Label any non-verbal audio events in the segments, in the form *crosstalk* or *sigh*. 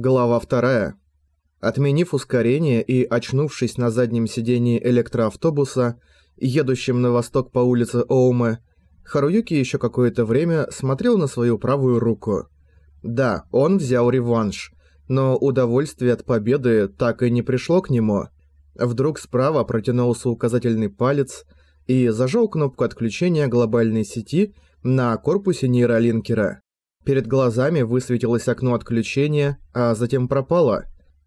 Глава 2. Отменив ускорение и очнувшись на заднем сидении электроавтобуса, едущем на восток по улице Оуме, Харуюки еще какое-то время смотрел на свою правую руку. Да, он взял реванш, но удовольствие от победы так и не пришло к нему. Вдруг справа протянулся указательный палец и зажал кнопку отключения глобальной сети на корпусе нейролинкера. Перед глазами высветилось окно отключения, а затем пропало.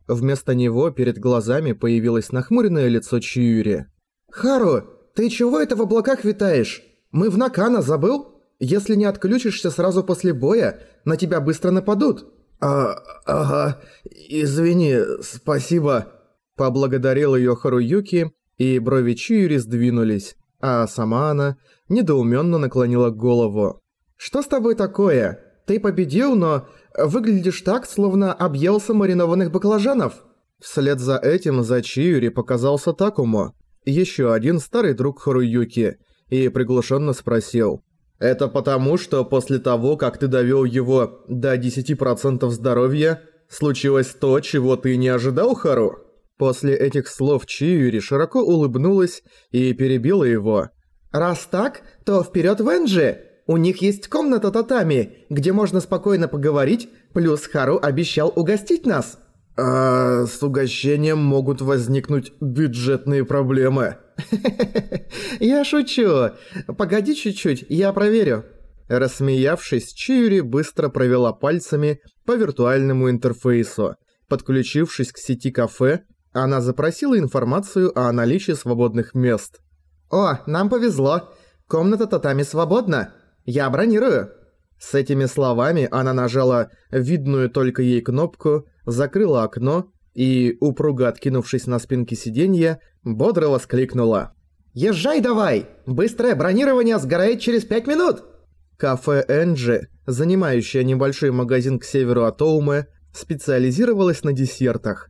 Вместо него перед глазами появилось нахмуренное лицо Чиюри. «Хару, ты чего это в облаках витаешь? Мы в Накана, забыл? Если не отключишься сразу после боя, на тебя быстро нападут». «А, ага, извини, спасибо», – поблагодарил её Харуюки, и брови Чиюри сдвинулись, а сама она недоумённо наклонила голову. «Что с тобой такое?» Ты победил, но выглядишь так, словно объелся маринованных баклажанов». Вслед за этим за Чиюри показался Такумо, еще один старый друг Харуюки, и приглушенно спросил. «Это потому, что после того, как ты довел его до 10% здоровья, случилось то, чего ты не ожидал, Хару?» После этих слов Чиюри широко улыбнулась и перебила его. «Раз так, то вперед в Энджи! У них есть комната татами, где можно спокойно поговорить, плюс Хару обещал угостить нас». «А с угощением могут возникнуть бюджетные проблемы». *laughs* «Я шучу. Погоди чуть-чуть, я проверю». Рассмеявшись, Чиури быстро провела пальцами по виртуальному интерфейсу. Подключившись к сети кафе, она запросила информацию о наличии свободных мест. «О, нам повезло. Комната татами свободна. Я бронирую!» С этими словами она нажала видную только ей кнопку, закрыла окно и, упруго откинувшись на спинке сиденья, бодро воскликнула. «Езжай давай! Быстрое бронирование сгорает через пять минут!» Кафе Энджи, занимающее небольшой магазин к северу от Оумы, специализировалось на десертах.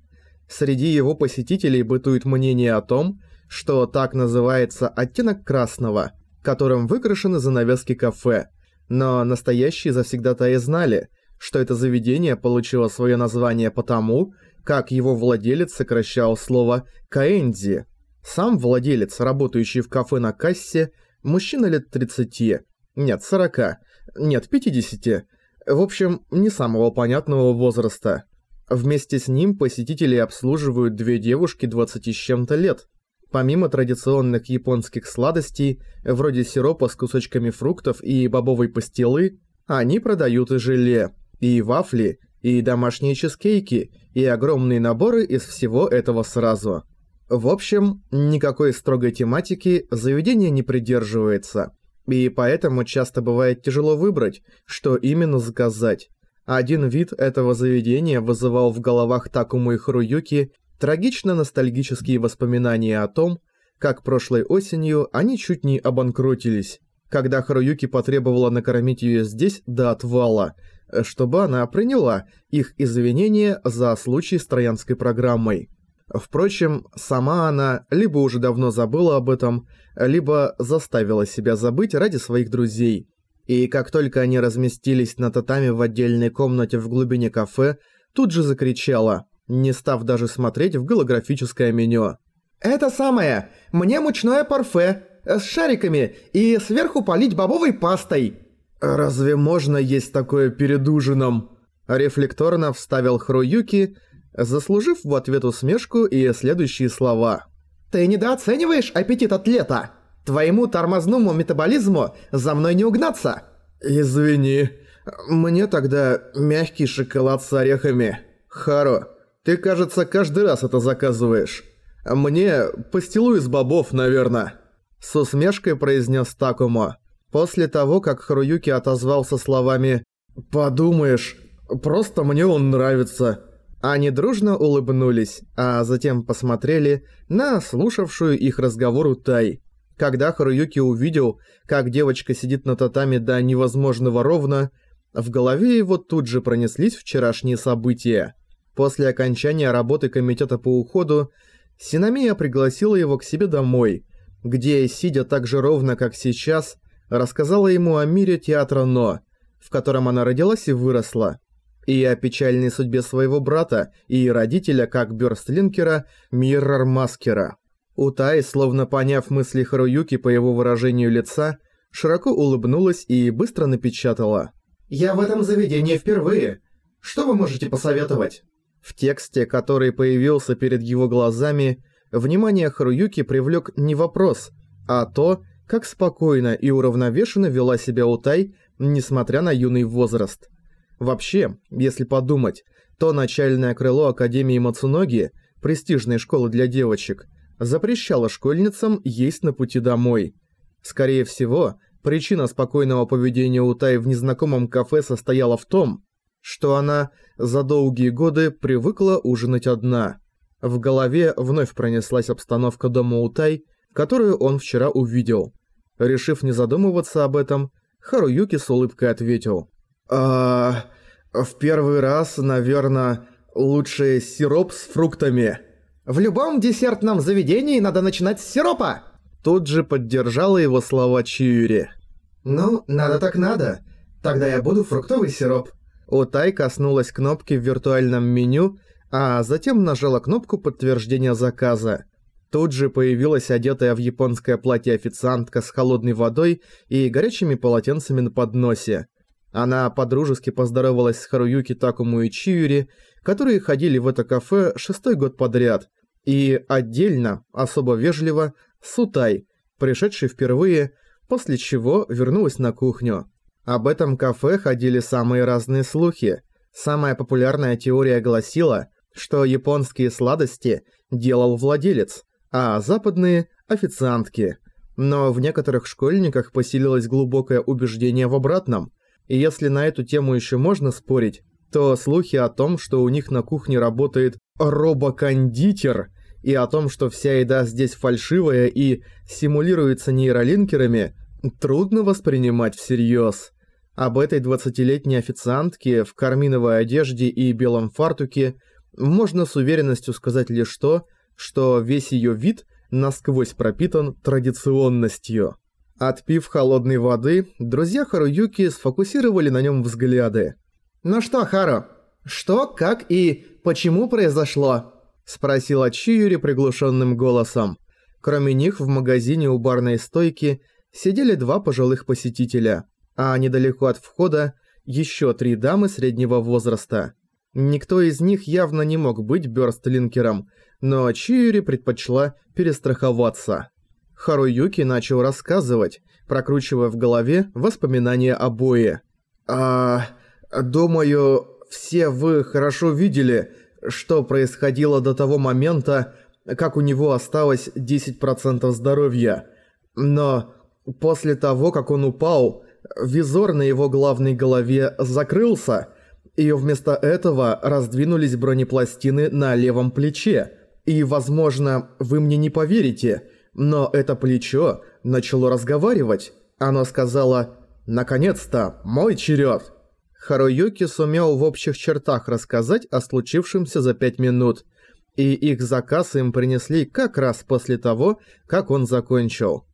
Среди его посетителей бытует мнение о том, что так называется оттенок красного – которым выкрашены занавески кафе. Но настоящие завсегдатаи знали, что это заведение получило свое название потому, как его владелец сокращал слово «каэнди». Сам владелец, работающий в кафе на кассе, мужчина лет 30, нет, 40, нет, 50, в общем, не самого понятного возраста. Вместе с ним посетителей обслуживают две девушки 20 с чем-то лет, Помимо традиционных японских сладостей, вроде сиропа с кусочками фруктов и бобовой пастилы, они продают и желе, и вафли, и домашние чизкейки, и огромные наборы из всего этого сразу. В общем, никакой строгой тематики заведение не придерживается, и поэтому часто бывает тяжело выбрать, что именно заказать. Один вид этого заведения вызывал в головах Такуму и Харуюки Трагично-ностальгические воспоминания о том, как прошлой осенью они чуть не обанкротились, когда Харуюки потребовала накормить ее здесь до отвала, чтобы она приняла их извинения за случай с троянской программой. Впрочем, сама она либо уже давно забыла об этом, либо заставила себя забыть ради своих друзей. И как только они разместились на татами в отдельной комнате в глубине кафе, тут же закричала не став даже смотреть в голографическое меню. «Это самое! Мне мучное парфе! С шариками и сверху полить бобовой пастой!» «Разве можно есть такое перед ужином?» Рефлекторно вставил Хруюки, заслужив в ответ усмешку и следующие слова. «Ты недооцениваешь аппетит атлета! Твоему тормозному метаболизму за мной не угнаться!» «Извини, мне тогда мягкий шоколад с орехами. Харо, ты, кажется, каждый раз это заказываешь. Мне пастилу из бобов, наверное». С усмешкой произнес Такумо. После того, как Харуюки отозвался словами «Подумаешь, просто мне он нравится». Они дружно улыбнулись, а затем посмотрели на слушавшую их разговору Тай. Когда Харуюки увидел, как девочка сидит на татами до невозможного ровно, в голове его тут же пронеслись вчерашние события. После окончания работы комитета по уходу, Синамия пригласила его к себе домой, где, сидя так же ровно, как сейчас, рассказала ему о мире театра «Но», в котором она родилась и выросла. и о печальной судьбе своего брата и родителя как Бёрстлинкера Миррор Маскера. Утай, словно поняв мысли Харуюки по его выражению лица, широко улыбнулась и быстро напечатала. «Я в этом заведении впервые. Что вы можете посоветовать?» В тексте, который появился перед его глазами, внимание Харуюки привлек не вопрос, а то, как спокойно и уравновешенно вела себя Утай, несмотря на юный возраст. Вообще, если подумать, то начальное крыло Академии Мацуноги, престижной школы для девочек, запрещало школьницам есть на пути домой. Скорее всего, причина спокойного поведения Утай в незнакомом кафе состояла в том, что она за долгие годы привыкла ужинать одна. В голове вновь пронеслась обстановка дома Утай, которую он вчера увидел. Решив не задумываться об этом, Харуюки с улыбкой ответил. «А... в первый раз, наверное, лучше сироп с фруктами». «В любом десертном заведении надо начинать с сиропа!» Тут же поддержала его слова Чиури. «Ну, надо так надо. Тогда я буду фруктовый сироп». Утай коснулась кнопки в виртуальном меню, а затем нажала кнопку подтверждения заказа. Тут же появилась одетая в японское платье официантка с холодной водой и горячими полотенцами на подносе. Она подружески поздоровалась с Харуюки Такому и Чиури, которые ходили в это кафе шестой год подряд, и отдельно, особо вежливо, с Утай, пришедшей впервые, после чего вернулась на кухню. Об этом кафе ходили самые разные слухи. Самая популярная теория гласила, что японские сладости делал владелец, а западные – официантки. Но в некоторых школьниках поселилось глубокое убеждение в обратном. И если на эту тему еще можно спорить, то слухи о том, что у них на кухне работает робокондитер, и о том, что вся еда здесь фальшивая и симулируется нейролинкерами, трудно воспринимать всерьез. Об этой 20-летней официантке в карминовой одежде и белом фартуке можно с уверенностью сказать лишь то, что весь ее вид насквозь пропитан традиционностью. Отпив холодной воды, друзья Харуюки сфокусировали на нем взгляды. «Ну что, Хару, что, как и почему произошло?» – спросила Чиюри приглушенным голосом. Кроме них в магазине у барной стойки сидели два пожилых посетителя, а недалеко от входа еще три дамы среднего возраста. Никто из них явно не мог быть бёрстлинкером, но Чиури предпочла перестраховаться. Харуюки начал рассказывать, прокручивая в голове воспоминания о бое. «А... думаю, все вы хорошо видели, что происходило до того момента, как у него осталось 10% здоровья. Но после того, как он упал, визор на его главной голове закрылся, и вместо этого раздвинулись бронепластины на левом плече. И, возможно, вы мне не поверите, но это плечо начало разговаривать. Оно сказала «Наконец-то, мой черед!» Харуюки сумел в общих чертах рассказать о случившемся за пять минут, и их заказ им принесли как раз после того, как он закончил.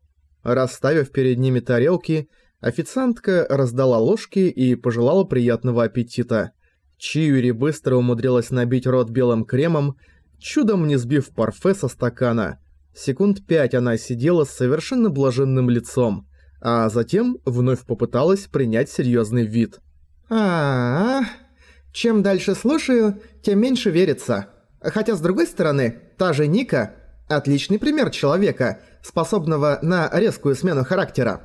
Расставив перед ними тарелки, официантка раздала ложки и пожелала приятного аппетита. Чиури быстро умудрилась набить рот белым кремом, чудом не сбив парфе со стакана. Секунд пять она сидела с совершенно блаженным лицом, а затем вновь попыталась принять серьезный вид – а, -а, Чем дальше слушаю, тем меньше верится. Хотя, с другой стороны, та же Ника – отличный пример человека, способного на резкую смену характера.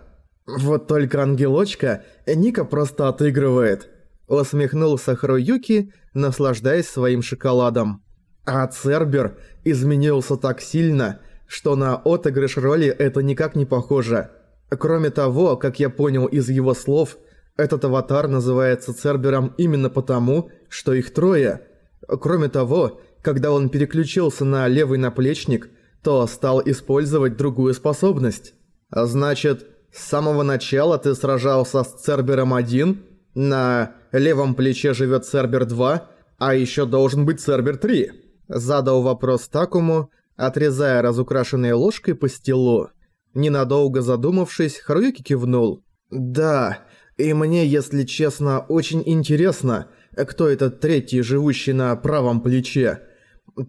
Вот только ангелочка Ника просто отыгрывает. Усмехнулся Харуюки, наслаждаясь своим шоколадом. А Цербер изменился так сильно, что на отыгрыш роли это никак не похоже. Кроме того, как я понял из его слов – этот аватар называется Цербером именно потому, что их трое. Кроме того, когда он переключился на левый наплечник, то стал использовать другую способность. А значит, с самого начала ты сражался с Цербером 1, на левом плече живет Цербер 2, а еще должен быть Цербер 3. Задал вопрос Такому, отрезая разукрашенной ложкой по стелу. Ненадолго задумавшись, Харуюки кивнул. «Да, и мне, если честно, очень интересно, кто этот третий, живущий на правом плече.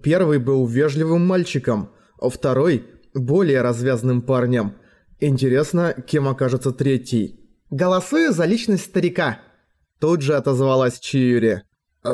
Первый был вежливым мальчиком, а второй – более развязным парнем. Интересно, кем окажется третий? «Голосую за личность старика», – тут же отозвалась Чиури.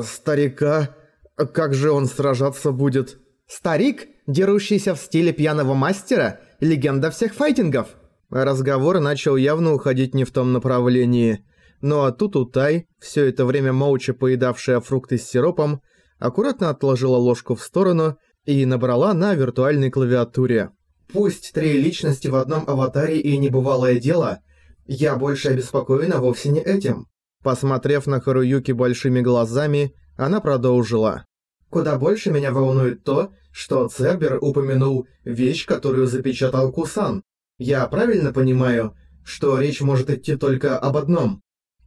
«Старика? Как же он сражаться будет?» «Старик, дерущийся в стиле пьяного мастера, легенда всех файтингов». Разговор начал явно уходить не в том направлении. Но тут Утай, все это время молча поедавшая фрукты с сиропом, аккуратно отложила ложку в сторону и набрала на виртуальной клавиатуре. «Пусть три личности в одном аватаре и небывалое дело, я больше обеспокоена вовсе не этим». Посмотрев на Харуюки большими глазами, она продолжила. «Куда больше меня волнует то, что Цербер упомянул вещь, которую запечатал Кусан. Я правильно понимаю, что речь может идти только об одном?»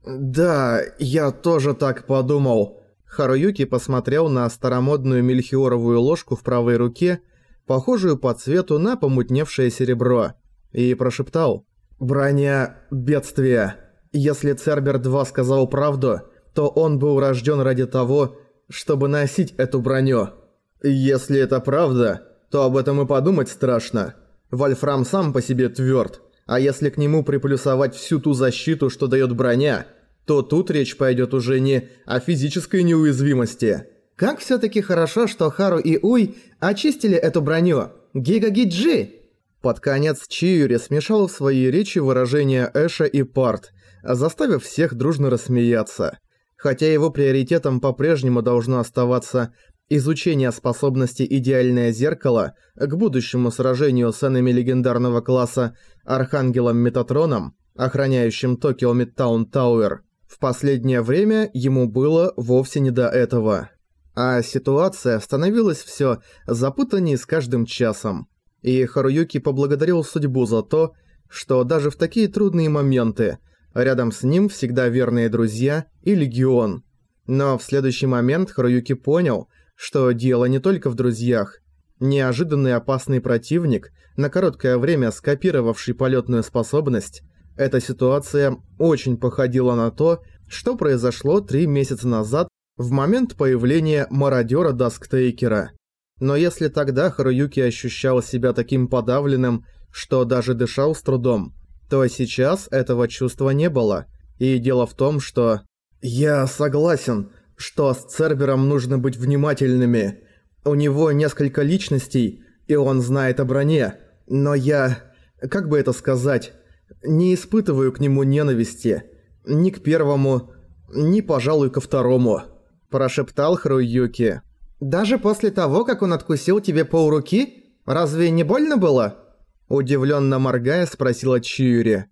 «Да, я тоже так подумал». Харуюки посмотрел на старомодную мельхиоровую ложку в правой руке, похожую по цвету на помутневшее серебро, и прошептал «Броня – бедствие. Если Цербер-2 сказал правду, то он был рожден ради того, чтобы носить эту броню. Если это правда, то об этом и подумать страшно. Вольфрам сам по себе тверд, а если к нему приплюсовать всю ту защиту, что дает броня, то тут речь пойдет уже не о физической неуязвимости. Как все таки хорошо, что Хару и Уй очистили эту броню. Гига-гиджи! Под конец Чиюри смешал в своей речи выражения Эша и Парт, заставив всех дружно рассмеяться. Хотя его приоритетом по-прежнему должно оставаться изучение способности «Идеальное зеркало» к будущему сражению с энами легендарного класса Архангелом Метатроном, охраняющим Токио Мидтаун Тауэр, в последнее время ему было вовсе не до этого. А ситуация становилась все запутаннее с каждым часом. И Харуюки поблагодарил судьбу за то, что даже в такие трудные моменты рядом с ним всегда верные друзья и легион. Но в следующий момент Харуюки понял – что дело не только в друзьях. Неожиданный опасный противник, на короткое время скопировавший полетную способность, эта ситуация очень походила на то, что произошло три месяца назад в момент появления мародера Дасктейкера. Но если тогда Харуюки ощущал себя таким подавленным, что даже дышал с трудом, то сейчас этого чувства не было. И дело в том, что... «Я согласен», что с Цербером нужно быть внимательными. У него несколько личностей, и он знает о броне. Но я, как бы это сказать, не испытываю к нему ненависти. Ни к первому, ни, пожалуй, ко второму», – прошептал Харуюки. «Даже после того, как он откусил тебе полруки? Разве не больно было?» Удивленно моргая, спросила Чиюри.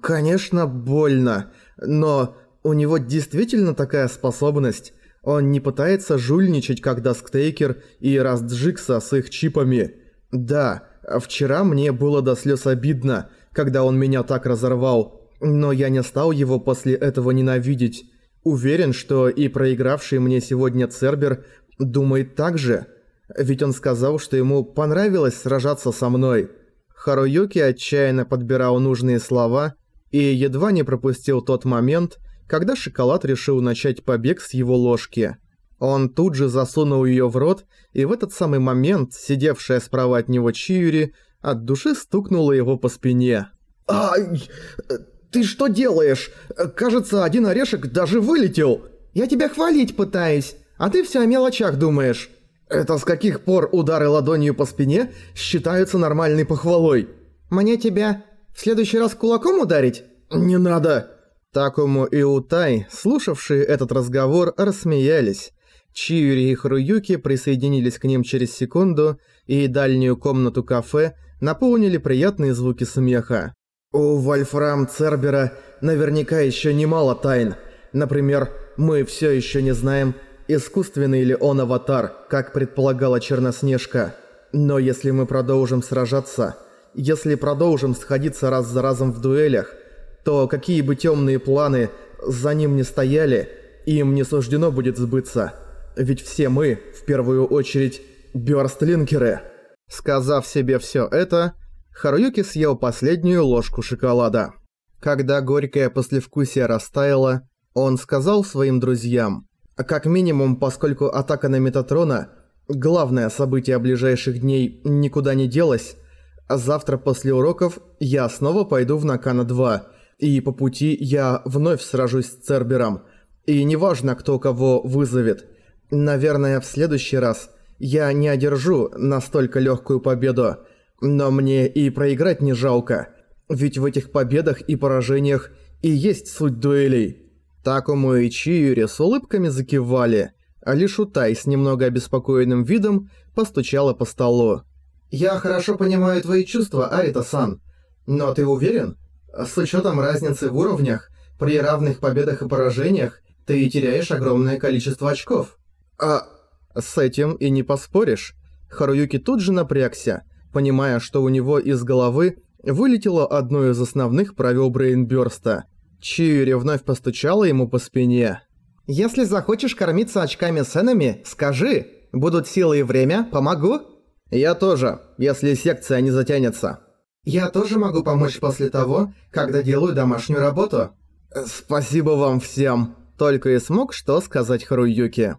«Конечно, больно, но у него действительно такая способность. Он не пытается жульничать, как Даск Тейкер и Раст Джигсо с их чипами. Да, вчера мне было до слез обидно, когда он меня так разорвал, но я не стал его после этого ненавидеть. Уверен, что и проигравший мне сегодня Цербер думает так же. Ведь он сказал, что ему понравилось сражаться со мной. Харуюки отчаянно подбирал нужные слова и едва не пропустил тот момент, когда шоколад решил начать побег с его ложки. Он тут же засунул ее в рот, и в этот самый момент сидевшая справа от него Чиури от души стукнула его по спине. «Ай! Ты что делаешь? Кажется, один орешек даже вылетел. Я тебя хвалить пытаюсь, а ты все о мелочах думаешь». «Это с каких пор удары ладонью по спине считаются нормальной похвалой?» «Мне тебя в следующий раз кулаком ударить?» «Не надо!» Такому и Утай, слушавшие этот разговор, рассмеялись. Чиури и Харуюки присоединились к ним через секунду, и дальнюю комнату кафе наполнили приятные звуки смеха. «У Вольфрам Цербера наверняка еще немало тайн. Например, мы все еще не знаем, искусственный ли он аватар, как предполагала Черноснежка. Но если мы продолжим сражаться, если продолжим сходиться раз за разом в дуэлях, то какие бы темные планы за ним не стояли, им не суждено будет сбыться. Ведь все мы, в первую очередь, бёрстлинкеры. Сказав себе все это, Харуюки съел последнюю ложку шоколада. Когда горькое послевкусие растаяло, он сказал своим друзьям Как минимум, поскольку атака на Метатрона – главное событие ближайших дней никуда не делась, завтра после уроков я снова пойду в Накана-2, и по пути я вновь сражусь с Цербером. И неважно, кто кого вызовет. Наверное, в следующий раз я не одержу настолько легкую победу, но мне и проиграть не жалко, ведь в этих победах и поражениях и есть суть дуэлей. Такому и Чиюри с улыбками закивали, а лишь Утай с немного обеспокоенным видом постучала по столу. «Я хорошо понимаю твои чувства, Арита-сан. Но ты уверен? С учетом разницы в уровнях, при равных победах и поражениях, ты теряешь огромное количество очков». «А с этим и не поспоришь». Харуюки тут же напрягся, понимая, что у него из головы вылетело одно из основных правил Брейнбёрста – Чиури вновь постучала ему по спине. «Если захочешь кормиться очками сенами, скажи. Будут силы и время, помогу». «Я тоже, если секция не затянется». «Я тоже могу помочь после того, когда делаю домашнюю работу». «Спасибо вам всем», только и смог что сказать Харуюки.